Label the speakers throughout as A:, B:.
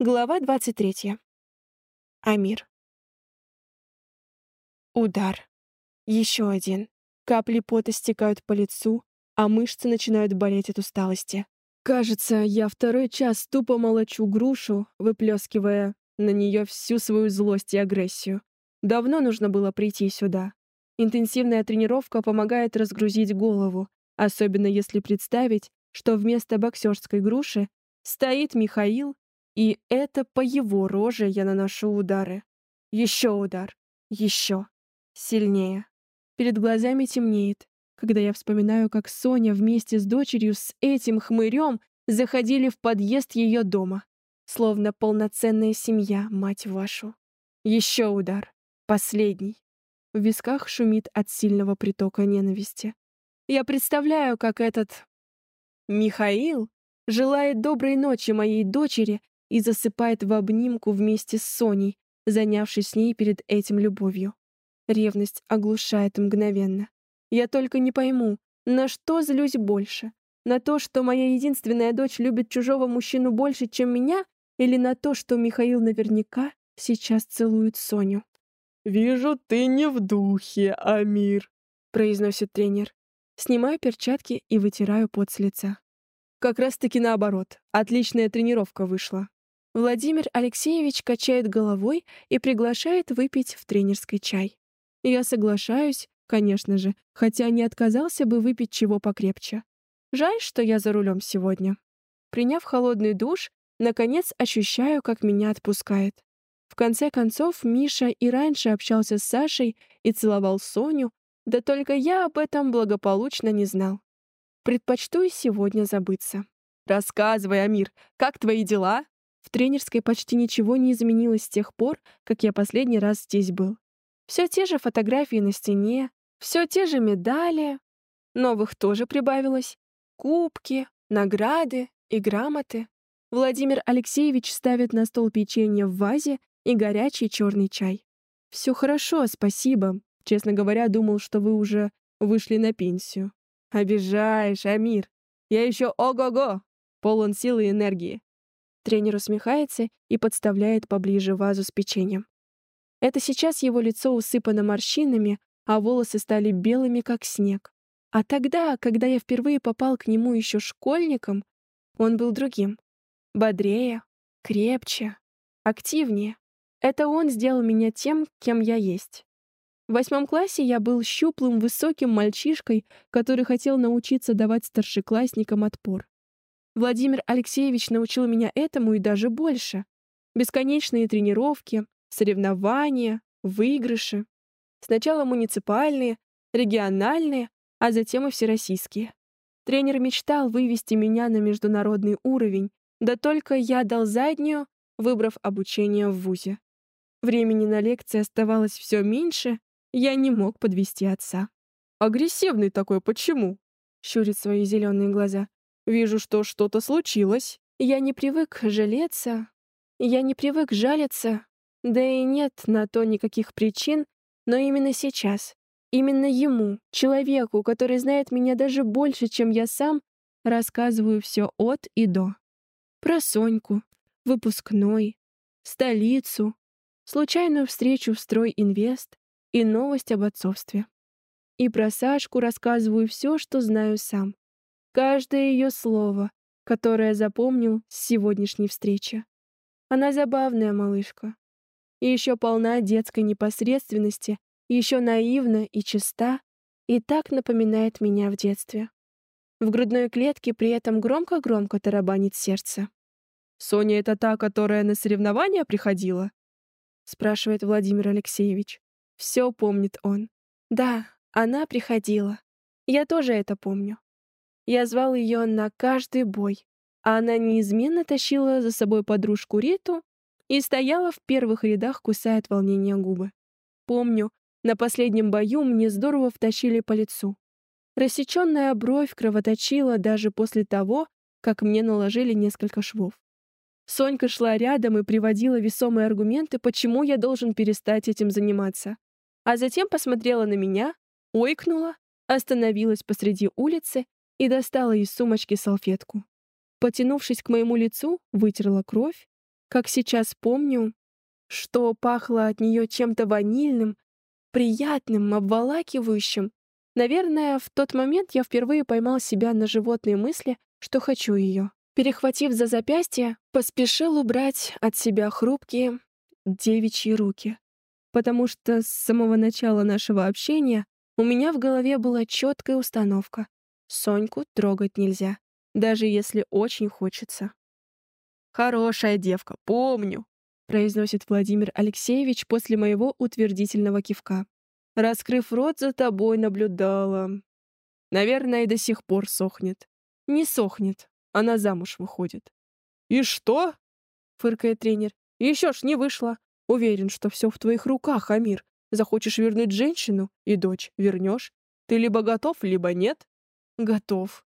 A: Глава 23. Амир. Удар. Еще один. Капли пота стекают по лицу, а мышцы начинают болеть от усталости. Кажется, я второй час тупо молочу грушу, выплескивая на нее всю свою злость и агрессию. Давно нужно было прийти сюда. Интенсивная тренировка помогает разгрузить голову, особенно если представить, что вместо боксерской груши стоит Михаил и это по его роже я наношу удары. Еще удар. Еще. Сильнее. Перед глазами темнеет, когда я вспоминаю, как Соня вместе с дочерью с этим хмырем заходили в подъезд ее дома. Словно полноценная семья, мать вашу. Еще удар. Последний. В висках шумит от сильного притока ненависти. Я представляю, как этот... Михаил желает доброй ночи моей дочери и засыпает в обнимку вместе с Соней, занявшись с ней перед этим любовью. Ревность оглушает мгновенно. Я только не пойму, на что злюсь больше? На то, что моя единственная дочь любит чужого мужчину больше, чем меня, или на то, что Михаил наверняка сейчас целует Соню?
B: «Вижу, ты не в духе, Амир», —
A: произносит тренер. Снимаю перчатки и вытираю пот с лица. Как раз-таки наоборот. Отличная тренировка вышла. Владимир Алексеевич качает головой и приглашает выпить в тренерской чай. Я соглашаюсь, конечно же, хотя не отказался бы выпить чего покрепче. Жаль, что я за рулем сегодня. Приняв холодный душ, наконец ощущаю, как меня отпускает. В конце концов, Миша и раньше общался с Сашей и целовал Соню, да только я об этом благополучно не знал. Предпочту и сегодня забыться.
B: «Рассказывай, Амир, как твои дела?»
A: В тренерской почти ничего не изменилось с тех пор, как я последний раз здесь был. Все те же фотографии на стене, все те же медали. Новых тоже прибавилось. Кубки, награды и грамоты. Владимир Алексеевич ставит на стол печенье в вазе и горячий черный чай. Все хорошо, спасибо. Честно говоря, думал, что вы уже вышли на пенсию.
B: Обижаешь, Амир. Я еще ого-го, полон силы и энергии.
A: Тренер усмехается и подставляет поближе вазу с печеньем. Это сейчас его лицо усыпано морщинами, а волосы стали белыми, как снег. А тогда, когда я впервые попал к нему еще школьником, он был другим. Бодрее, крепче, активнее. Это он сделал меня тем, кем я есть. В восьмом классе я был щуплым, высоким мальчишкой, который хотел научиться давать старшеклассникам отпор. Владимир Алексеевич научил меня этому и даже больше. Бесконечные тренировки, соревнования, выигрыши. Сначала муниципальные, региональные, а затем и всероссийские. Тренер мечтал вывести меня на международный уровень, да только я дал заднюю, выбрав обучение в ВУЗе. Времени на лекции оставалось все меньше, я не мог подвести отца.
B: «Агрессивный такой, почему?»
A: — щурит свои зеленые глаза.
B: Вижу, что что-то случилось.
A: Я не привык жалеться. Я не привык жалиться. Да и нет на то никаких причин, но именно сейчас, именно ему, человеку, который знает меня даже больше, чем я сам, рассказываю все от и до. Про Соньку, выпускной, столицу, случайную встречу в Стройинвест и новость об отцовстве. И про Сашку рассказываю все, что знаю сам каждое ее слово, которое запомнил с сегодняшней встречи. Она забавная малышка. И еще полна детской непосредственности, еще наивна и чиста, и так напоминает меня в детстве. В грудной клетке при этом громко-громко тарабанит сердце.
B: «Соня — это та, которая на соревнования приходила?»
A: — спрашивает Владимир Алексеевич. Все помнит он. Да, она приходила. Я тоже это помню. Я звал ее на каждый бой, а она неизменно тащила за собой подружку Риту и стояла в первых рядах, кусая от волнения губы. Помню, на последнем бою мне здорово втащили по лицу. Рассеченная бровь кровоточила даже после того, как мне наложили несколько швов. Сонька шла рядом и приводила весомые аргументы, почему я должен перестать этим заниматься. А затем посмотрела на меня, ойкнула, остановилась посреди улицы и достала из сумочки салфетку. Потянувшись к моему лицу, вытерла кровь Как сейчас помню, что пахло от нее чем-то ванильным, приятным, обволакивающим. Наверное, в тот момент я впервые поймал себя на животные мысли, что хочу ее. Перехватив за запястье, поспешил убрать от себя хрупкие девичьи руки. Потому что с самого начала нашего общения у меня в голове была четкая установка. Соньку трогать нельзя, даже если очень хочется.
B: «Хорошая девка, помню», — произносит Владимир Алексеевич после моего утвердительного кивка. «Раскрыв рот, за тобой наблюдала. Наверное, и до сих пор сохнет». «Не сохнет. Она замуж выходит». «И что?» — фыркает тренер. «Еще ж не вышла. Уверен, что все в твоих руках, Амир. Захочешь вернуть женщину и дочь вернешь. Ты либо готов, либо нет». «Готов.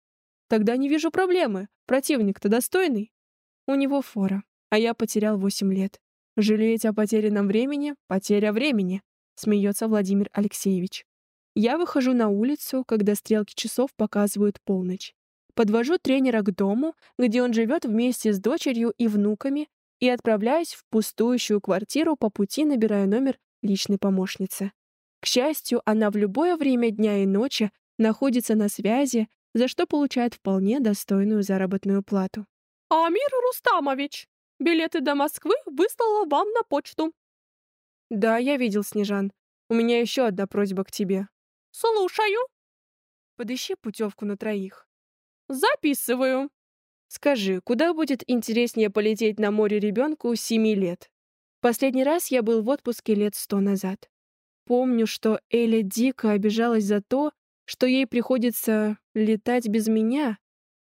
B: Тогда не вижу проблемы. Противник-то достойный». У него фора, а я потерял восемь лет. Жалеть о потерянном времени — потеря времени, смеется Владимир Алексеевич. Я выхожу на улицу, когда стрелки часов показывают полночь. Подвожу тренера к дому, где он живет вместе с дочерью и внуками, и отправляюсь в пустующую квартиру по пути, набирая номер личной помощницы. К счастью, она в любое время дня и ночи находится на связи, за что получает вполне достойную заработную плату.
A: «Амир Рустамович, билеты до Москвы выслала вам на почту».
B: «Да, я видел, Снежан. У меня еще одна просьба к тебе».
A: «Слушаю».
B: «Подыщи путевку на троих».
A: «Записываю».
B: «Скажи, куда будет интереснее полететь на море ребенку семи лет?» Последний раз я был в отпуске лет сто назад. Помню, что Эля дико обижалась за то, что ей приходится летать без меня.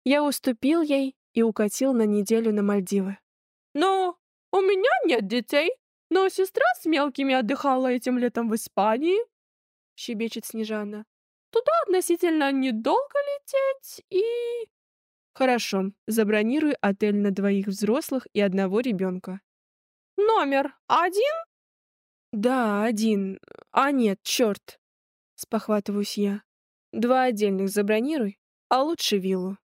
B: Я уступил ей и укатил на неделю на Мальдивы.
A: «Ну, у меня нет детей, но сестра с мелкими отдыхала этим летом в Испании», — щебечет Снежана. «Туда относительно недолго лететь и...»
B: «Хорошо, забронируй отель на двоих взрослых и одного ребенка».
A: «Номер один?»
B: «Да, один. А нет, черт!» — спохватываюсь я. «Два отдельных забронируй, а лучше виллу».